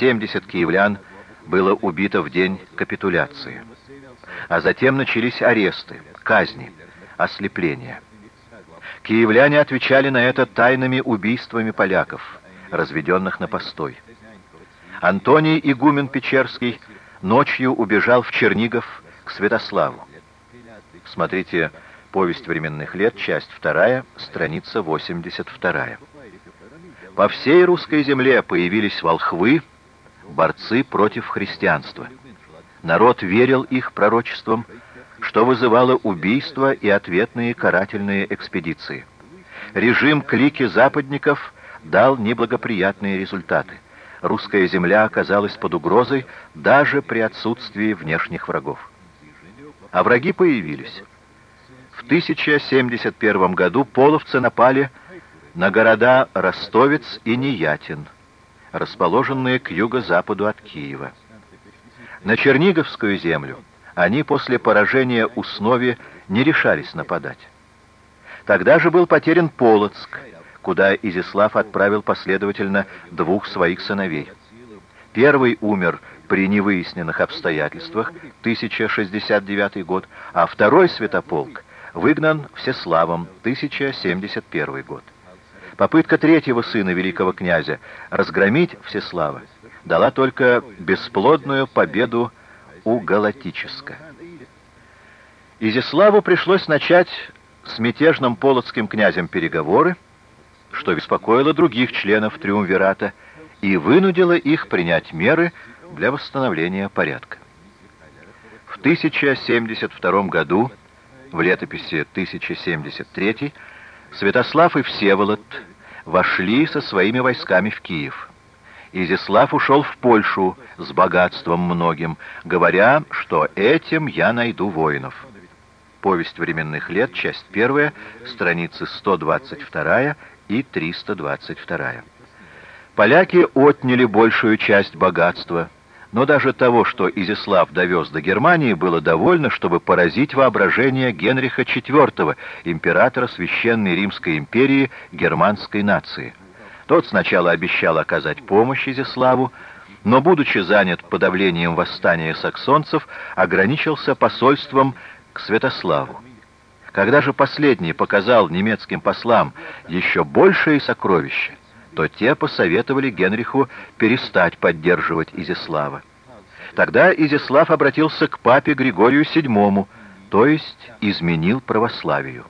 70 киевлян было убито в день капитуляции. А затем начались аресты, казни, ослепления. Киевляне отвечали на это тайными убийствами поляков, разведенных на постой. Антоний Игумен Печерский ночью убежал в Чернигов к Святославу. Смотрите «Повесть временных лет», часть 2, страница 82. По всей русской земле появились волхвы, борцы против христианства. Народ верил их пророчествам, что вызывало убийства и ответные карательные экспедиции. Режим клики западников дал неблагоприятные результаты. Русская земля оказалась под угрозой даже при отсутствии внешних врагов. А враги появились. В 1071 году половцы напали на города Ростовец и Неятин, расположенные к юго-западу от Киева. На Черниговскую землю они после поражения у Снови не решались нападать. Тогда же был потерян Полоцк, куда Изяслав отправил последовательно двух своих сыновей. Первый умер при невыясненных обстоятельствах, 1069 год, а второй святополк выгнан Всеславом, 1071 год. Попытка третьего сына великого князя разгромить Всеслава дала только бесплодную победу у Галатическа. Изяславу пришлось начать с мятежным полоцким князем переговоры, что беспокоило других членов Триумвирата и вынудило их принять меры для восстановления порядка. В 1072 году, в летописи 1073, Святослав и Всеволод вошли со своими войсками в Киев. Изяслав ушел в Польшу с богатством многим, говоря, что этим я найду воинов. Повесть временных лет, часть первая, страницы 122 и 322. Поляки отняли большую часть богатства, но даже того, что Изяслав довез до Германии, было довольно, чтобы поразить воображение Генриха IV, императора Священной Римской империи германской нации. Тот сначала обещал оказать помощь Изяславу, но, будучи занят подавлением восстания саксонцев, ограничился посольством к Святославу. Когда же последний показал немецким послам еще большие сокровища, то те посоветовали Генриху перестать поддерживать Изяслава. Тогда Изяслав обратился к папе Григорию VII, то есть изменил православию.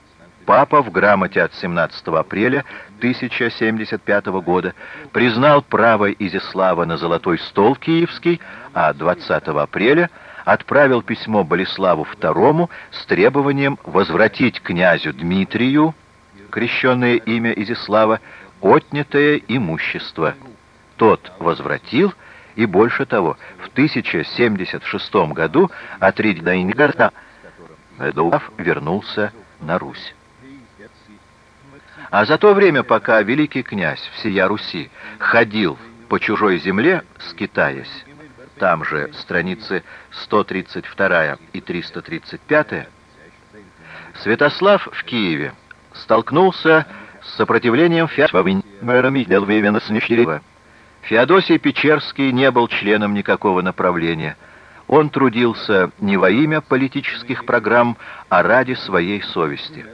Папа в грамоте от 17 апреля 1075 года признал право Изяслава на золотой стол киевский, а 20 апреля отправил письмо Болеславу II с требованием возвратить князю Дмитрию, крещенное имя Изяслава, отнятое имущество. Тот возвратил, и больше того, в 1076 году от Ридайнгарта вернулся на Русь. А за то время, пока великий князь всея Руси ходил по чужой земле, скитаясь, там же страницы 132 и 335, Святослав в Киеве столкнулся с сопротивлением Феодосий Печерский не был членом никакого направления. Он трудился не во имя политических программ, а ради своей совести.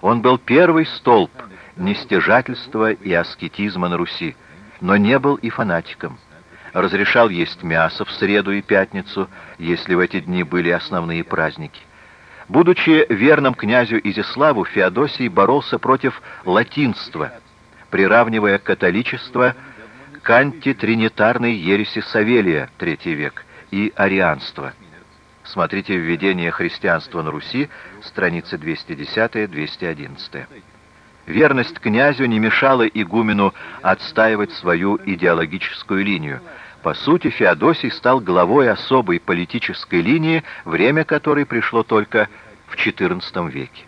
Он был первый столб нестяжательства и аскетизма на Руси, но не был и фанатиком. Разрешал есть мясо в среду и пятницу, если в эти дни были основные праздники. Будучи верным князю Изяславу, Феодосий боролся против латинства, приравнивая католичество к антитринитарной ереси Савелия, III век, и арианство – Смотрите «Введение христианства на Руси», страницы 210-211. Верность князю не мешала игумену отстаивать свою идеологическую линию. По сути, Феодосий стал главой особой политической линии, время которой пришло только в XIV веке.